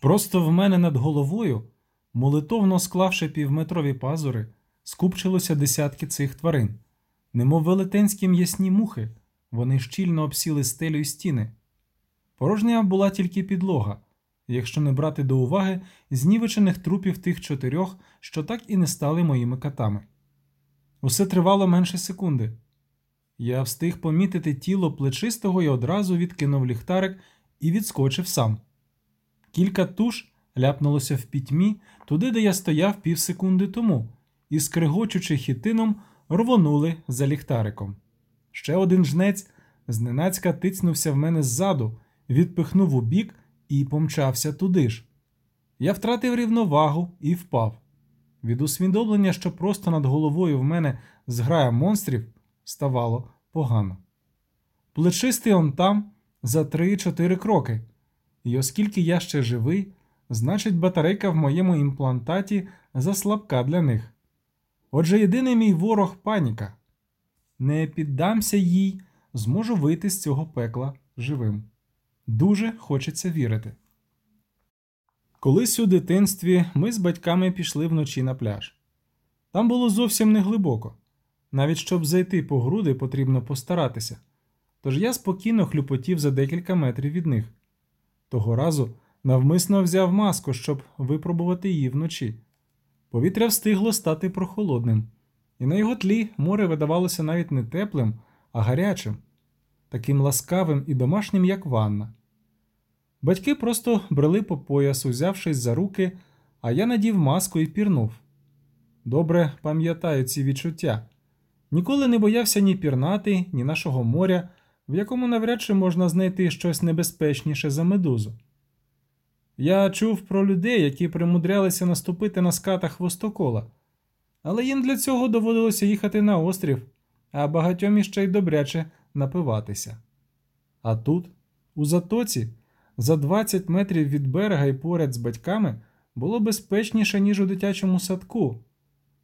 Просто в мене над головою, молитовно склавши півметрові пазури, скупчилося десятки цих тварин, немов велетенські м'ясні мухи, вони щільно обсіли стелю й стіни. Порожня була тільки підлога, якщо не брати до уваги знівечених трупів тих чотирьох, що так і не стали моїми катами. Усе тривало менше секунди. Я встиг помітити тіло плечистого і одразу відкинув ліхтарик і відскочив сам. Кілька туш ляпнулося в пітьмі туди, де я стояв півсекунди тому, і, скригочучи хітином, рвонули за ліхтариком. Ще один жнець зненацька тицнувся в мене ззаду, відпихнув у бік і помчався туди ж. Я втратив рівновагу і впав. Від усвідомлення, що просто над головою в мене зграя монстрів, ставало погано. Плечистий он там за три-чотири кроки, і оскільки я ще живий, значить батарейка в моєму імплантаті заслабка для них. Отже, єдиний мій ворог паніка. Не піддамся їй, зможу вийти з цього пекла живим. Дуже хочеться вірити. Колись у дитинстві ми з батьками пішли вночі на пляж. Там було зовсім не глибоко. Навіть щоб зайти по груди, потрібно постаратися. Тож я спокійно хлюпотів за декілька метрів від них. Того разу навмисно взяв маску, щоб випробувати її вночі. Повітря встигло стати прохолодним, і на його тлі море видавалося навіть не теплим, а гарячим, таким ласкавим і домашнім, як ванна. Батьки просто брели по пояс, узявшись за руки, а я надів маску і пірнув. Добре пам'ятаю ці відчуття. Ніколи не боявся ні пірнати, ні нашого моря, в якому навряд чи можна знайти щось небезпечніше за медузу. Я чув про людей, які примудрялися наступити на скатах хвостокола, але їм для цього доводилося їхати на острів, а багатьом іще й добряче напиватися. А тут, у затоці, за 20 метрів від берега і поряд з батьками, було безпечніше, ніж у дитячому садку.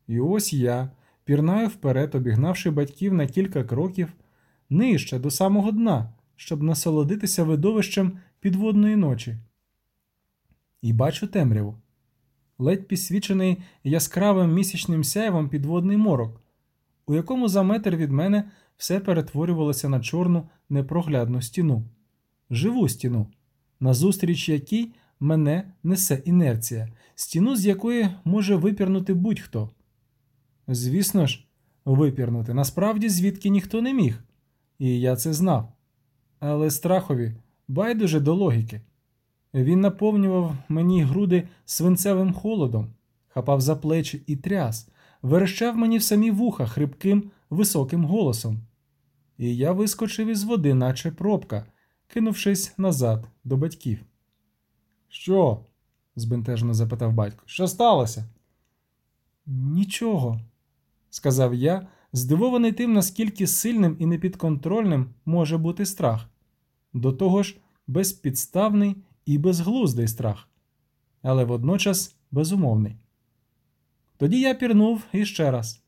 І ось я пірнаю вперед, обігнавши батьків на кілька кроків, нижче до самого дна, щоб насолодитися видовищем підводної ночі. І бачу темряву. Ледь підсвічений яскравим місячним сяйвом підводний морок, у якому за метр від мене все перетворювалося на чорну непроглядну стіну, живу стіну, назустріч якій мене несе інерція, стіну, з якої може випірнути будь-хто. Звісно ж, випірнути насправді звідки ніхто не міг, і я це знав. Але страхові байдуже до логіки. Він наповнював мені груди свинцевим холодом, хапав за плечі і тряс, верещав мені в самі вуха хрипким високим голосом. І я вискочив із води, наче пробка, кинувшись назад до батьків. Що? збентежено запитав батько. Що сталося? Нічого, сказав я, здивований тим, наскільки сильним і непідконтрольним може бути страх. До того ж, безпідставний і безглуздий страх, але водночас безумовний. Тоді я пірнув іще раз.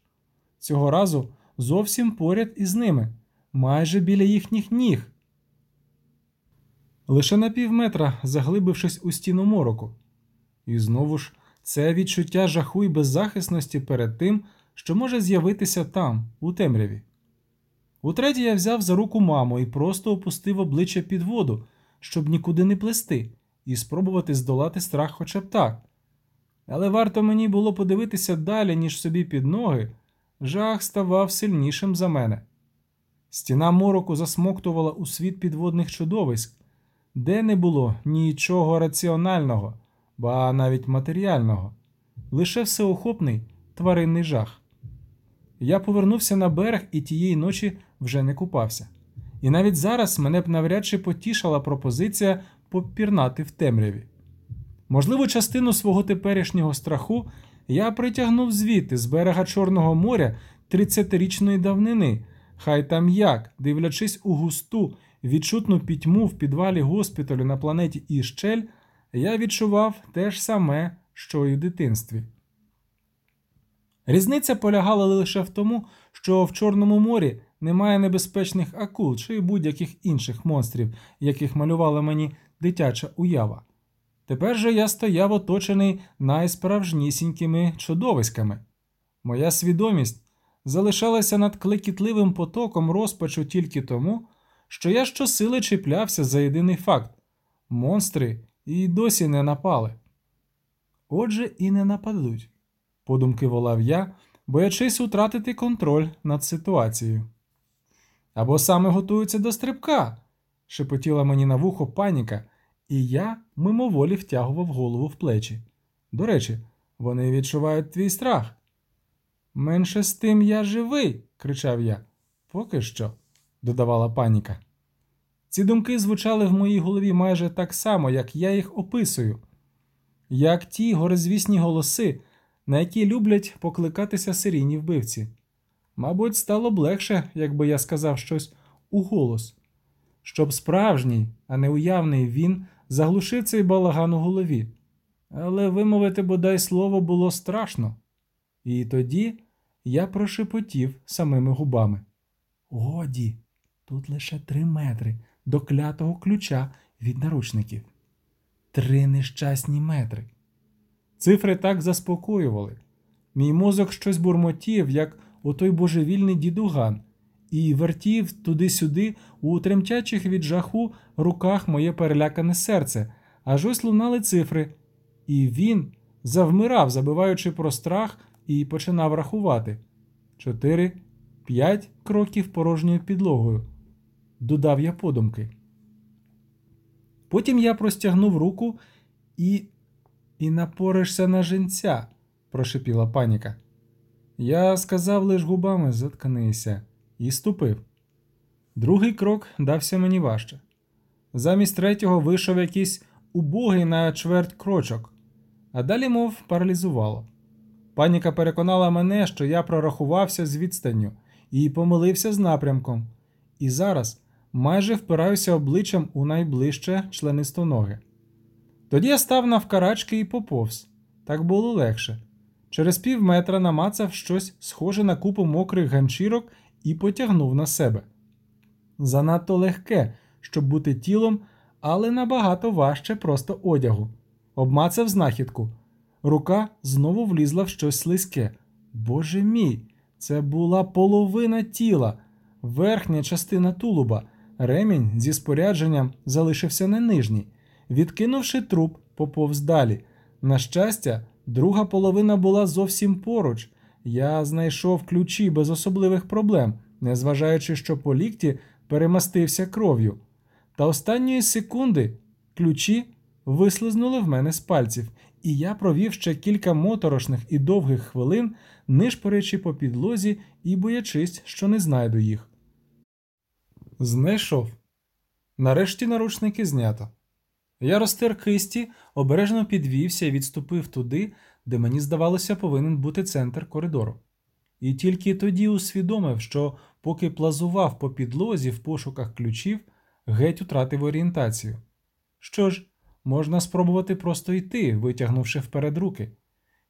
Цього разу зовсім поряд із ними, майже біля їхніх ніг. Лише на пів метра заглибившись у стіну мороку. І знову ж це відчуття жаху і беззахисності перед тим, що може з'явитися там, у темряві. Утретє я взяв за руку маму і просто опустив обличчя під воду, щоб нікуди не плести, і спробувати здолати страх хоча б так. Але варто мені було подивитися далі, ніж собі під ноги, жах ставав сильнішим за мене. Стіна мороку засмоктувала у світ підводних чудовиськ, де не було нічого раціонального, ба навіть матеріального, лише всеохопний тваринний жах. Я повернувся на берег і тієї ночі вже не купався. І навіть зараз мене б навряд чи потішала пропозиція попірнати в темряві. Можливо, частину свого теперішнього страху я притягнув звідти з берега Чорного моря 30-річної давнини, хай там як, дивлячись у густу, відчутну пітьму в підвалі госпіталю на планеті Іщель, я відчував те ж саме, що й у дитинстві. Різниця полягала лише в тому, що в Чорному морі немає небезпечних акул чи будь-яких інших монстрів, яких малювала мені дитяча уява. Тепер же я стояв оточений найсправжнісінькими чудовиськами. Моя свідомість залишалася над клекітливим потоком розпачу тільки тому, що я щосили чіплявся за єдиний факт монстри і досі не напали. Отже, і не нападуть, подумки волав я, боячись утратити контроль над ситуацією. Або саме готуються до стрибка, шепотіла мені на вухо паніка, і я мимоволі втягував голову в плечі. До речі, вони відчувають твій страх. Менше з тим я живий, кричав я. Поки що, додавала паніка. Ці думки звучали в моїй голові майже так само, як я їх описую, як ті горизвісні голоси, на які люблять покликатися серійні вбивці. Мабуть, стало б легше, якби я сказав щось у голос, щоб справжній, а не уявний він заглушив цей балаган у голові. Але вимовити бодай слово було страшно. І тоді я прошепотів самими губами. Годі, тут лише три метри до клятого ключа від наручників. Три нещасні метри. Цифри так заспокоювали. Мій мозок щось бурмотів, як отой божевільний дідуган, і вертів туди-сюди у тремтячих від жаху руках моє перелякане серце, аж ось лунали цифри, і він завмирав, забиваючи про страх, і починав рахувати чотири, п'ять кроків порожньою підлогою. Додав я подумки. Потім я простягнув руку і. І напоришся на женця, прошепіла паніка. Я сказав лиш губами заткнися, і ступив. Другий крок дався мені важче. Замість третього вийшов якийсь убогий на чверть крочок, а далі, мов, паралізувало. Паніка переконала мене, що я прорахувався з відстанню і помилився з напрямком, і зараз майже впираюся обличчям у найближче членистоноги. Тоді я став навкарачки і поповз. Так було легше. Через пів метра намацав щось схоже на купу мокрих ганчірок і потягнув на себе. Занадто легке, щоб бути тілом, але набагато важче просто одягу. Обмацав знахідку. Рука знову влізла в щось слизьке. Боже мій, це була половина тіла, верхня частина тулуба. Ремінь зі спорядженням залишився на нижній. Відкинувши труп, поповз далі. На щастя, друга половина була зовсім поруч. Я знайшов ключі без особливих проблем, незважаючи, що по лікті перемастився кров'ю. Та останньої секунди ключі вислизнули в мене з пальців, і я провів ще кілька моторошних і довгих хвилин, нишпорячи по підлозі і боячись, що не знайду їх. Знайшов. Нарешті наручники знято. Я розтер кисті, обережно підвівся і відступив туди, де мені здавалося, повинен бути центр коридору. І тільки тоді усвідомив, що, поки плазував по підлозі в пошуках ключів, геть утратив орієнтацію. Що ж, можна спробувати просто йти, витягнувши вперед руки,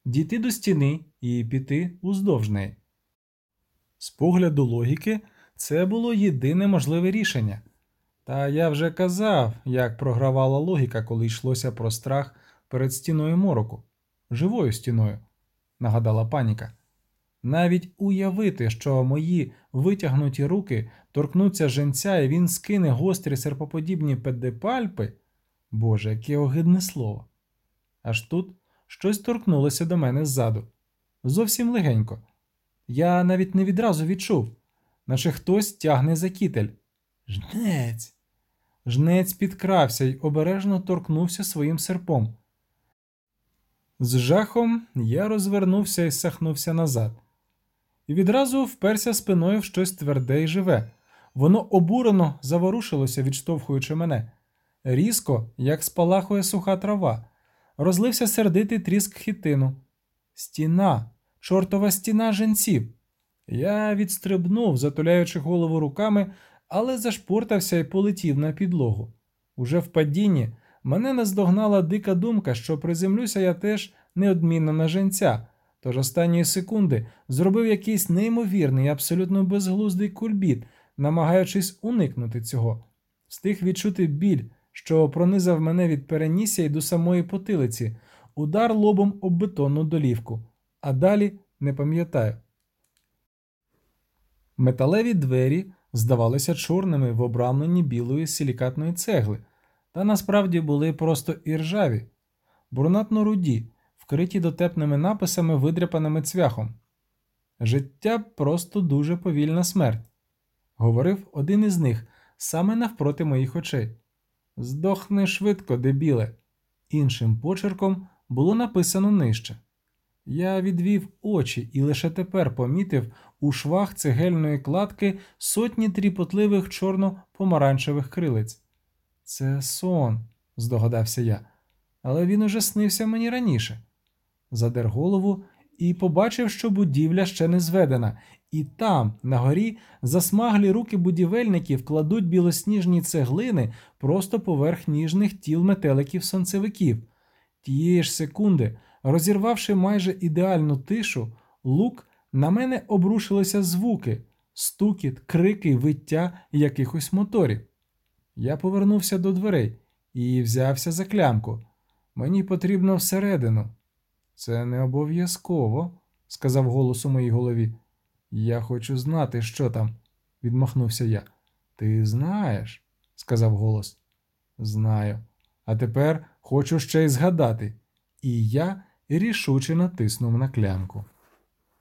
дійти до стіни і піти уздовж неї. З погляду логіки, це було єдине можливе рішення. Та я вже казав, як програвала логіка, коли йшлося про страх перед стіною мороку, живою стіною, нагадала паніка. Навіть уявити, що мої витягнуті руки торкнуться женця, і він скине гострі серпоподібні педепальпи. Боже, яке огидне слово. Аж тут щось торкнулося до мене ззаду. Зовсім легенько. Я навіть не відразу відчув, наче хтось тягне за кітель. Жнець. Жнець підкрався й обережно торкнувся своїм серпом. З жахом я розвернувся і сахнувся назад, і відразу вперся спиною в щось тверде й живе. Воно обурено заворушилося, відштовхуючи мене. Різко, як спалахує суха трава, розлився сердитий тріск хітину. Стіна, чортова стіна женців. Я відстрибнув, затуляючи голову руками, але зашпортався і полетів на підлогу. Уже в падінні мене наздогнала дика думка, що приземлюся я теж неодмінно на женця, тож останньої секунди зробив якийсь неймовірний, абсолютно безглуздий кульбіт, намагаючись уникнути цього, встиг відчути біль, що пронизав мене від перенісся й до самої потилиці, удар лобом об бетонну долівку, а далі не пам'ятаю. Металеві двері здавалися чорними в обрамленні білої силікатної цегли, та насправді були просто іржаві, брунатно руді, вкриті дотепними написами, видряпаними цвяхом. Життя просто дуже повільна смерть, говорив один із них саме навпроти моїх очей. Здохни швидко, дебіле. Іншим почерком було написано нижче. Я відвів очі і лише тепер помітив у швах цегельної кладки сотні тріпотливих чорно-помаранчевих крилиць. Це сон, здогадався я, але він уже снився мені раніше. Задер голову і побачив, що будівля ще не зведена, і там, на горі, засмаглі руки будівельників кладуть білосніжні цеглини просто поверх ніжних тіл метеликів сонцевиків. Тієї ж секунди, розірвавши майже ідеальну тишу, лук на мене обрушилися звуки, стукіт, крики, виття якихось моторів. Я повернувся до дверей і взявся за клямку. Мені потрібно всередину. Це не обов'язково, сказав голос у моїй голові. Я хочу знати, що там, відмахнувся я. Ти знаєш, сказав голос. Знаю. А тепер хочу ще й згадати. І я рішуче натиснув на клямку.